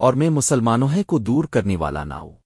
اور میں مسلمانوں ہے کو دور کرنے والا نہ ہوں۔